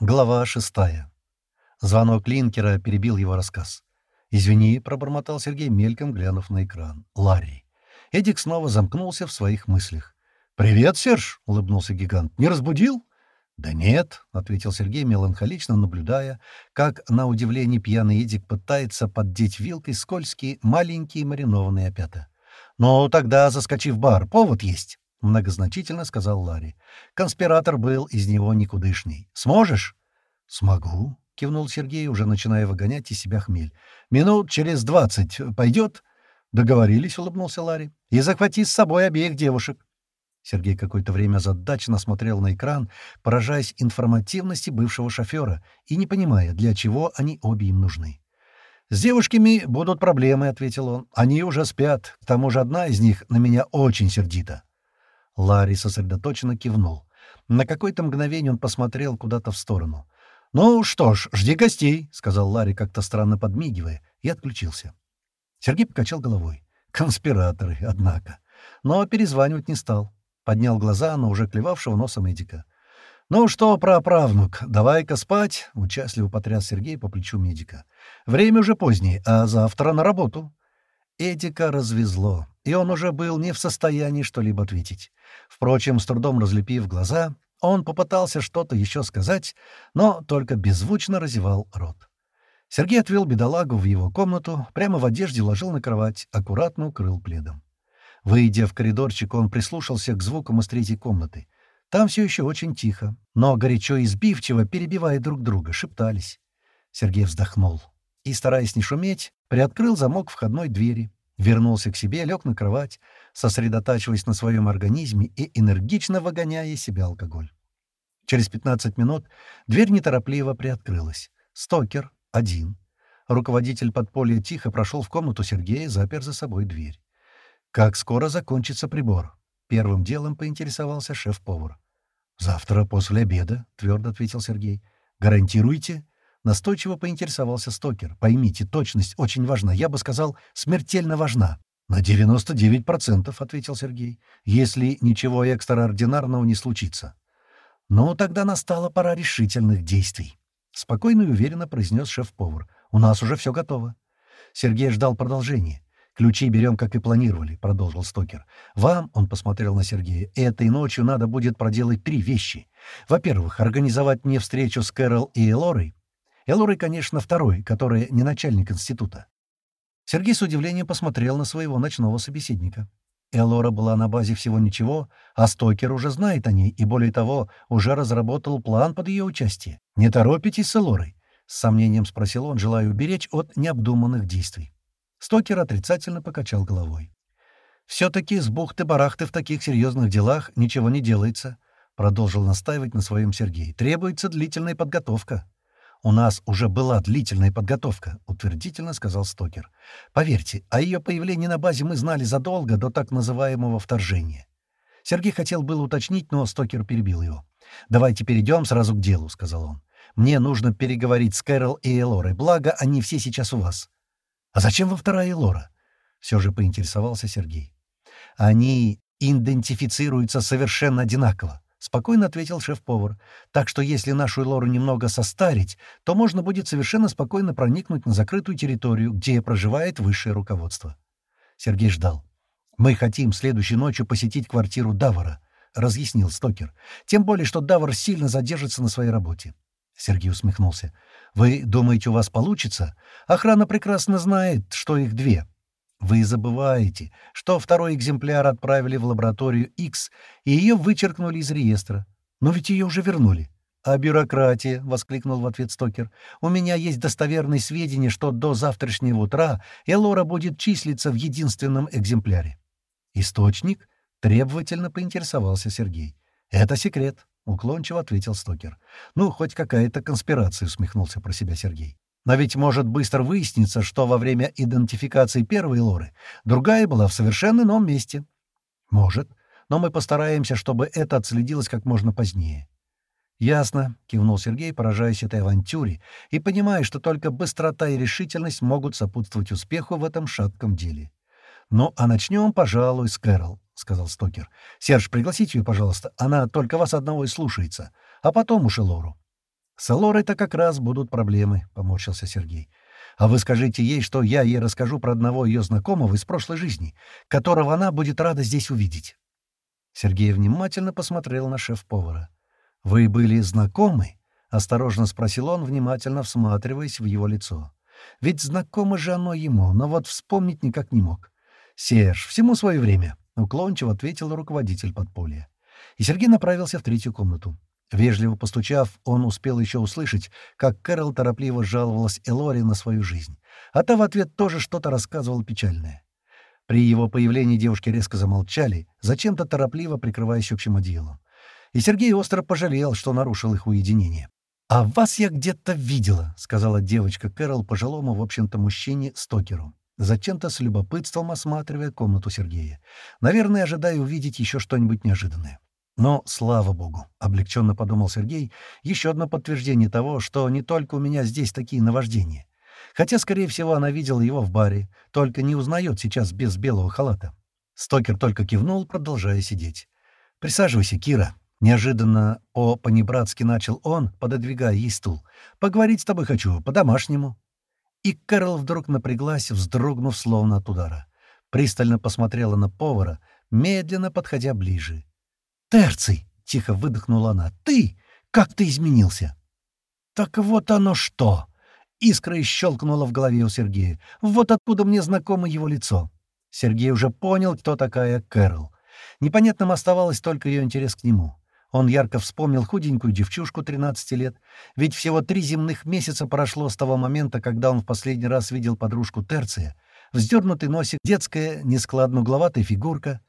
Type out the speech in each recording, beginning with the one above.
Глава шестая. Звонок Линкера перебил его рассказ. «Извини», — пробормотал Сергей, мельком глянув на экран. «Ларри». Эдик снова замкнулся в своих мыслях. «Привет, Серж!» — улыбнулся гигант. «Не разбудил?» «Да нет», — ответил Сергей, меланхолично наблюдая, как, на удивление, пьяный Эдик пытается поддеть вилкой скользкие маленькие маринованные опята. «Ну, тогда заскочи в бар. Повод есть». — многозначительно сказал Ларри. «Конспиратор был из него никудышный. Сможешь?» «Смогу», — кивнул Сергей, уже начиная выгонять из себя хмель. «Минут через двадцать пойдет?» «Договорились», — улыбнулся Ларри. «И захвати с собой обеих девушек». Сергей какое-то время задачно смотрел на экран, поражаясь информативности бывшего шофера и не понимая, для чего они обе им нужны. «С девушками будут проблемы», — ответил он. «Они уже спят. К тому же одна из них на меня очень сердита». Ларри сосредоточенно кивнул. На какое-то мгновение он посмотрел куда-то в сторону. «Ну что ж, жди гостей», — сказал Ларри, как-то странно подмигивая, и отключился. Сергей покачал головой. «Конспираторы, однако». Но перезванивать не стал. Поднял глаза на уже клевавшего носом медика. «Ну что, праправнук, давай-ка спать», — участливо потряс Сергей по плечу медика. «Время уже позднее, а завтра на работу». Эдика развезло, и он уже был не в состоянии что-либо ответить. Впрочем, с трудом разлепив глаза, он попытался что-то еще сказать, но только беззвучно разевал рот. Сергей отвел бедолагу в его комнату, прямо в одежде ложил на кровать, аккуратно укрыл пледом. Выйдя в коридорчик, он прислушался к звукам из третьей комнаты. Там все еще очень тихо, но горячо и сбивчиво, перебивая друг друга, шептались. Сергей вздохнул и, стараясь не шуметь, приоткрыл замок входной двери, вернулся к себе, лег на кровать, сосредотачиваясь на своем организме и энергично выгоняя из себя алкоголь. Через 15 минут дверь неторопливо приоткрылась. Стокер — один. Руководитель подполья тихо прошел в комнату Сергея, запер за собой дверь. «Как скоро закончится прибор?» Первым делом поинтересовался шеф-повар. «Завтра после обеда», — твердо ответил Сергей. «Гарантируете?» Настойчиво поинтересовался Стокер. «Поймите, точность очень важна. Я бы сказал, смертельно важна». «На 99%, — ответил Сергей, — если ничего экстраординарного не случится». «Ну, тогда настала пора решительных действий», — спокойно и уверенно произнес шеф-повар. «У нас уже все готово». Сергей ждал продолжения. «Ключи берем, как и планировали», — продолжил Стокер. «Вам, — он посмотрел на Сергея, — этой ночью надо будет проделать три вещи. Во-первых, организовать мне встречу с Кэрол и Элорой, Элорой, конечно, второй, который не начальник института. Сергей с удивлением посмотрел на своего ночного собеседника. Элора была на базе всего ничего, а Стокер уже знает о ней и, более того, уже разработал план под ее участие. «Не торопитесь с Элорой?» — с сомнением спросил он, желая уберечь от необдуманных действий. Стокер отрицательно покачал головой. «Все-таки с бухты-барахты в таких серьезных делах ничего не делается», — продолжил настаивать на своем Сергей. «Требуется длительная подготовка». «У нас уже была длительная подготовка», — утвердительно сказал Стокер. «Поверьте, о ее появлении на базе мы знали задолго до так называемого вторжения». Сергей хотел было уточнить, но Стокер перебил его. «Давайте перейдем сразу к делу», — сказал он. «Мне нужно переговорить с Кэрол и Элорой, благо они все сейчас у вас». «А зачем во вторая Элора?» — все же поинтересовался Сергей. «Они идентифицируются совершенно одинаково», — спокойно ответил шеф-повар. «Так что если нашу Лору немного состарить, то можно будет совершенно спокойно проникнуть на закрытую территорию, где проживает высшее руководство». Сергей ждал. «Мы хотим следующей ночью посетить квартиру Давара», — разъяснил Стокер. «Тем более, что Давар сильно задержится на своей работе». Сергей усмехнулся. «Вы думаете, у вас получится? Охрана прекрасно знает, что их две. Вы забываете, что второй экземпляр отправили в лабораторию X, и ее вычеркнули из реестра. Но ведь ее уже вернули. «А бюрократия?» — воскликнул в ответ Стокер. «У меня есть достоверные сведения, что до завтрашнего утра Элора будет числиться в единственном экземпляре». «Источник?» — требовательно поинтересовался Сергей. «Это секрет», — уклончиво ответил Стокер. «Ну, хоть какая-то конспирация», — усмехнулся про себя Сергей. Но ведь может быстро выясниться, что во время идентификации первой Лоры другая была в совершенно ином месте. Может, но мы постараемся, чтобы это отследилось как можно позднее. «Ясно», — кивнул Сергей, поражаясь этой авантюре, и понимая, что только быстрота и решительность могут сопутствовать успеху в этом шатком деле. «Ну, а начнем, пожалуй, с Кэрол», — сказал Стокер. «Серж, пригласите ее, пожалуйста. Она только вас одного и слушается. А потом уж и Лору». «С Элорой-то как раз будут проблемы», — поморщился Сергей. «А вы скажите ей, что я ей расскажу про одного ее знакомого из прошлой жизни, которого она будет рада здесь увидеть». Сергей внимательно посмотрел на шеф-повара. «Вы были знакомы?» — осторожно спросил он, внимательно всматриваясь в его лицо. «Ведь знакомо же оно ему, но вот вспомнить никак не мог». «Серж, всему свое время», — уклончиво ответил руководитель подполья. И Сергей направился в третью комнату. Вежливо постучав, он успел еще услышать, как Кэрол торопливо жаловалась Элори на свою жизнь. А та в ответ тоже что-то рассказывала печальное. При его появлении девушки резко замолчали, зачем-то торопливо прикрываясь общим одеялом. И Сергей остро пожалел, что нарушил их уединение. «А вас я где-то видела», — сказала девочка Кэрол пожилому, в общем-то, мужчине Стокеру, зачем-то с любопытством осматривая комнату Сергея. Наверное, ожидая увидеть еще что-нибудь неожиданное. Но, слава богу, — облегченно подумал Сергей, — еще одно подтверждение того, что не только у меня здесь такие наваждения. Хотя, скорее всего, она видела его в баре, только не узнает сейчас без белого халата. Стокер только кивнул, продолжая сидеть. «Присаживайся, Кира». Неожиданно по-понебратски начал он, пододвигая ей стул. «Поговорить с тобой хочу, по-домашнему». И Кэрол вдруг напряглась, вздрогнув словно от удара. Пристально посмотрела на повара, медленно подходя ближе. «Терций!» — тихо выдохнула она. «Ты! Как ты изменился!» «Так вот оно что!» Искра щелкнула в голове у Сергея. «Вот откуда мне знакомо его лицо». Сергей уже понял, кто такая Кэрол. Непонятным оставалось только ее интерес к нему. Он ярко вспомнил худенькую девчушку 13 лет, ведь всего три земных месяца прошло с того момента, когда он в последний раз видел подружку Терция. Вздернутый носик, детская, нескладно угловатая фигурка.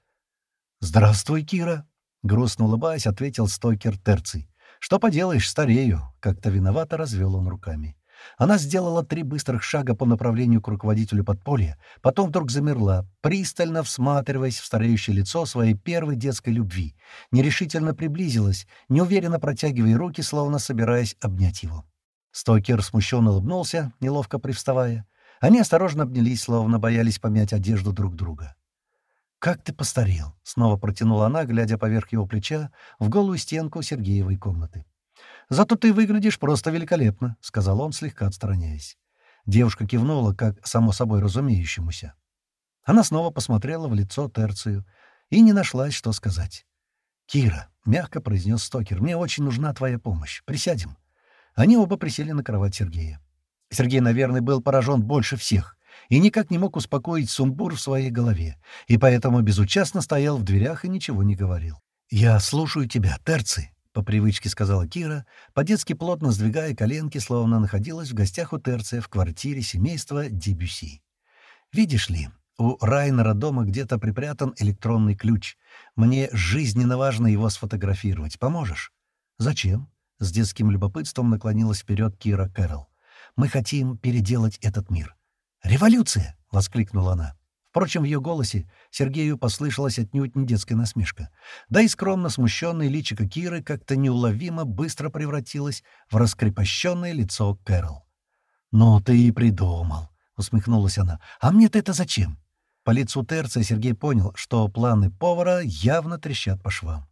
«Здравствуй, Кира!» — грустно улыбаясь, ответил стойкер Терций. «Что поделаешь, старею!» — как-то виновато развел он руками. Она сделала три быстрых шага по направлению к руководителю подполья, потом вдруг замерла, пристально всматриваясь в стареющее лицо своей первой детской любви, нерешительно приблизилась, неуверенно протягивая руки, словно собираясь обнять его. Стокер смущенно улыбнулся, неловко привставая. Они осторожно обнялись, словно боялись помять одежду друг друга. «Как ты постарел!» — снова протянула она, глядя поверх его плеча в голую стенку Сергеевой комнаты. «Зато ты выглядишь просто великолепно», — сказал он, слегка отстраняясь. Девушка кивнула, как само собой разумеющемуся. Она снова посмотрела в лицо Терцию и не нашлась, что сказать. «Кира», — мягко произнес Стокер, — «мне очень нужна твоя помощь. Присядем». Они оба присели на кровать Сергея. Сергей, наверное, был поражен больше всех и никак не мог успокоить сумбур в своей голове, и поэтому безучастно стоял в дверях и ничего не говорил. «Я слушаю тебя, Терций», — по привычке сказала Кира, по-детски плотно сдвигая коленки, словно находилась в гостях у Терция в квартире семейства Дебюси. «Видишь ли, у Райнера дома где-то припрятан электронный ключ. Мне жизненно важно его сфотографировать. Поможешь?» «Зачем?» — с детским любопытством наклонилась вперед Кира Кэрол. «Мы хотим переделать этот мир». «Революция!» — воскликнула она. Впрочем, в ее голосе Сергею послышалась отнюдь не детская насмешка. Да и скромно смущенное личико Киры как-то неуловимо быстро превратилось в раскрепощенное лицо Кэрол. «Ну ты и придумал», — усмехнулась она. «А мне-то это зачем?» По лицу Терция Сергей понял, что планы повара явно трещат по швам.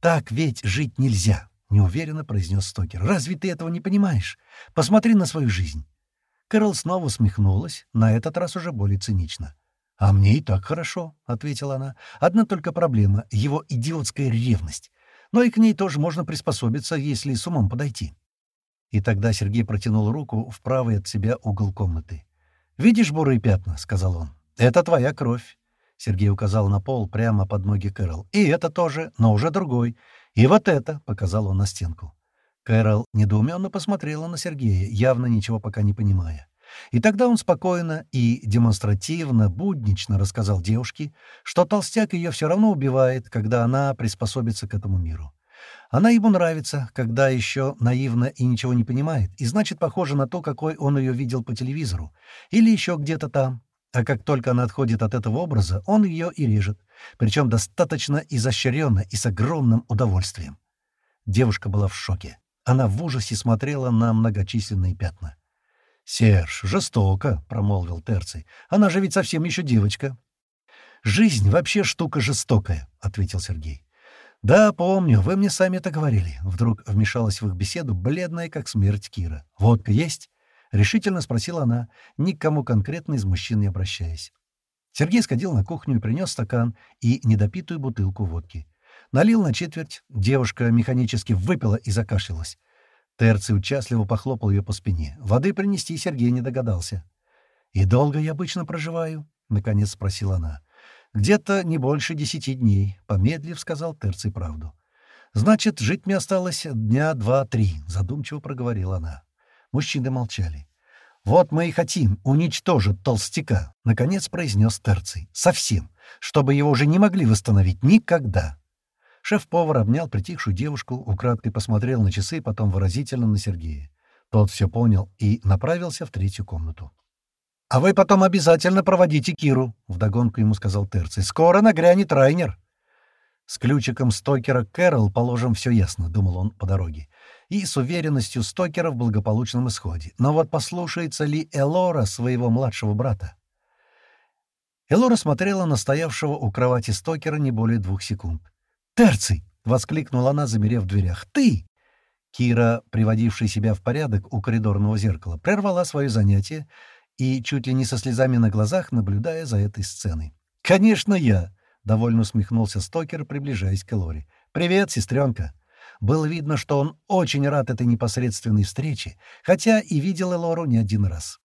«Так ведь жить нельзя», — неуверенно произнес Стокер. «Разве ты этого не понимаешь? Посмотри на свою жизнь». Кэрол снова усмехнулась, на этот раз уже более цинично. «А мне и так хорошо», — ответила она. «Одна только проблема — его идиотская ревность. Но и к ней тоже можно приспособиться, если с умом подойти». И тогда Сергей протянул руку в правый от себя угол комнаты. «Видишь бурые пятна?» — сказал он. «Это твоя кровь». Сергей указал на пол прямо под ноги Кэрол. «И это тоже, но уже другой. И вот это», — показал он на стенку. Кэрол недоуменно посмотрела на Сергея, явно ничего пока не понимая. И тогда он спокойно и демонстративно, буднично рассказал девушке, что толстяк ее все равно убивает, когда она приспособится к этому миру. Она ему нравится, когда еще наивно и ничего не понимает, и значит, похоже на то, какой он ее видел по телевизору, или еще где-то там. А как только она отходит от этого образа, он ее и режет, причем достаточно изощренно и с огромным удовольствием. Девушка была в шоке. Она в ужасе смотрела на многочисленные пятна. «Серж, жестоко», — промолвил Терций. «Она же ведь совсем еще девочка». «Жизнь вообще штука жестокая», — ответил Сергей. «Да, помню, вы мне сами это говорили». Вдруг вмешалась в их беседу бледная, как смерть Кира. «Водка есть?» — решительно спросила она, ни к кому конкретно из мужчин не обращаясь. Сергей сходил на кухню и принес стакан и недопитую бутылку водки. Налил на четверть, девушка механически выпила и закашлялась. Терций участливо похлопал ее по спине. Воды принести Сергей не догадался. «И долго я обычно проживаю?» — наконец спросила она. «Где-то не больше десяти дней», — помедлив сказал Терций правду. «Значит, жить мне осталось дня два-три», — задумчиво проговорила она. Мужчины молчали. «Вот мы и хотим уничтожить толстяка», — наконец произнес Терций. «Совсем. Чтобы его уже не могли восстановить никогда». Шеф-повар обнял притихшую девушку, украдкой посмотрел на часы, потом выразительно на Сергея. Тот все понял и направился в третью комнату. «А вы потом обязательно проводите Киру», — вдогонку ему сказал Терций. «Скоро нагрянет Райнер». «С ключиком стокера Кэрол положим все ясно», — думал он по дороге. И с уверенностью стокера в благополучном исходе. Но вот послушается ли Элора своего младшего брата? Элора смотрела на стоявшего у кровати стокера не более двух секунд. «Терций!» — воскликнула она, замерев в дверях. «Ты!» Кира, приводившая себя в порядок у коридорного зеркала, прервала свое занятие и чуть ли не со слезами на глазах, наблюдая за этой сценой. «Конечно, я!» — довольно усмехнулся Стокер, приближаясь к Элоре. «Привет, сестренка!» Было видно, что он очень рад этой непосредственной встрече, хотя и видел Элору не один раз.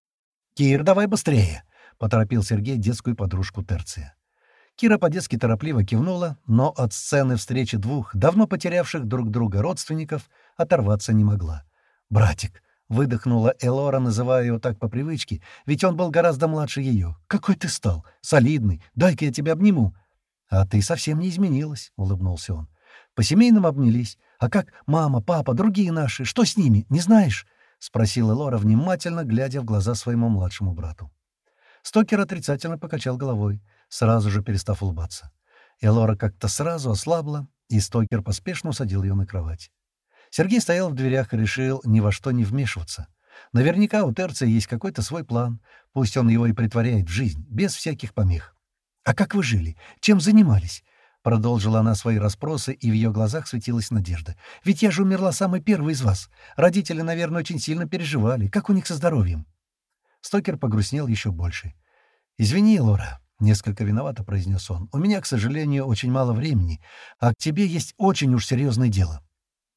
«Кир, давай быстрее!» — поторопил Сергей детскую подружку Терция. Кира по-детски торопливо кивнула, но от сцены встречи двух, давно потерявших друг друга родственников, оторваться не могла. «Братик!» — выдохнула Элора, называя его так по привычке, ведь он был гораздо младше ее. «Какой ты стал! Солидный! Дай-ка я тебя обниму!» «А ты совсем не изменилась», — улыбнулся он. «По-семейному обнялись. А как мама, папа, другие наши? Что с ними? Не знаешь?» — спросила Элора, внимательно глядя в глаза своему младшему брату. Стокер отрицательно покачал головой, сразу же перестав улыбаться. Элора как-то сразу ослабла, и Стокер поспешно усадил ее на кровать. Сергей стоял в дверях и решил ни во что не вмешиваться. Наверняка у Терция есть какой-то свой план, пусть он его и притворяет в жизнь, без всяких помех. «А как вы жили? Чем занимались?» Продолжила она свои расспросы, и в ее глазах светилась надежда. «Ведь я же умерла самой первой из вас. Родители, наверное, очень сильно переживали. Как у них со здоровьем?» Стокер погрустнел еще больше. «Извини, Лора», — несколько виновато произнес он. «У меня, к сожалению, очень мало времени, а к тебе есть очень уж серьезное дело.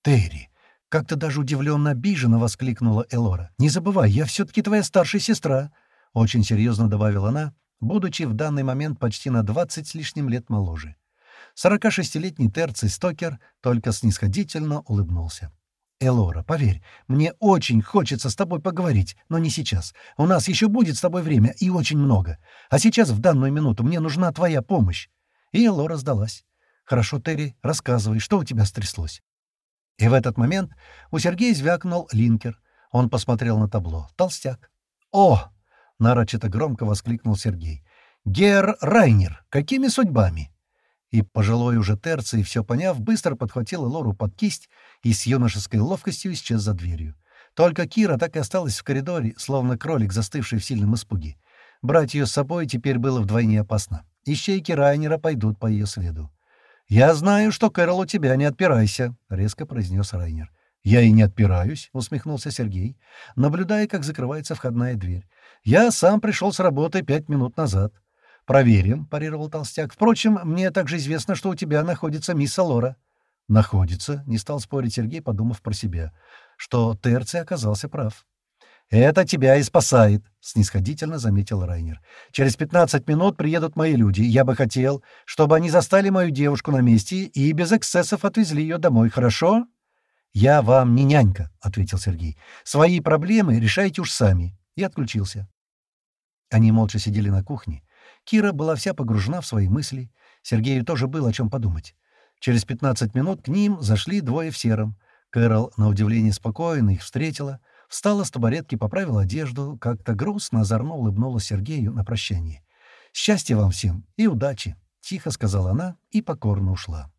«Терри!» — как-то даже удивленно обиженно воскликнула Элора. «Не забывай, я все-таки твоя старшая сестра!» — очень серьезно добавила она, будучи в данный момент почти на двадцать с лишним лет моложе. 46-летний Терций Стокер только снисходительно улыбнулся. «Элора, поверь, мне очень хочется с тобой поговорить, но не сейчас. У нас еще будет с тобой время, и очень много. А сейчас, в данную минуту, мне нужна твоя помощь». И Элора сдалась. «Хорошо, Терри, рассказывай, что у тебя стряслось?» И в этот момент у Сергея звякнул линкер. Он посмотрел на табло. «Толстяк». «О!» — нарочито громко воскликнул Сергей. «Гер Райнер! Какими судьбами?» И пожилой уже терций, все поняв, быстро подхватил Лору под кисть и с юношеской ловкостью исчез за дверью. Только Кира так и осталась в коридоре, словно кролик, застывший в сильном испуге. Брать ее с собой теперь было вдвойне опасно. Ищейки Райнера пойдут по ее следу. «Я знаю, что Кэрол у тебя, не отпирайся», — резко произнес Райнер. «Я и не отпираюсь», — усмехнулся Сергей, наблюдая, как закрывается входная дверь. «Я сам пришел с работы пять минут назад». «Проверим», — парировал Толстяк. «Впрочем, мне также известно, что у тебя находится мисс Алора». «Находится», — не стал спорить Сергей, подумав про себя, что Терций оказался прав. «Это тебя и спасает», — снисходительно заметил Райнер. «Через пятнадцать минут приедут мои люди. Я бы хотел, чтобы они застали мою девушку на месте и без эксцессов отвезли ее домой, хорошо?» «Я вам не нянька», — ответил Сергей. «Свои проблемы решайте уж сами». И отключился. Они молча сидели на кухне. Кира была вся погружена в свои мысли. Сергею тоже было о чем подумать. Через пятнадцать минут к ним зашли двое в сером. Кэрол, на удивление спокойно, их встретила — Встала с табуретки, поправила одежду, как-то грустно, озорно улыбнулась Сергею на прощание. «Счастья вам всем и удачи!» — тихо сказала она и покорно ушла.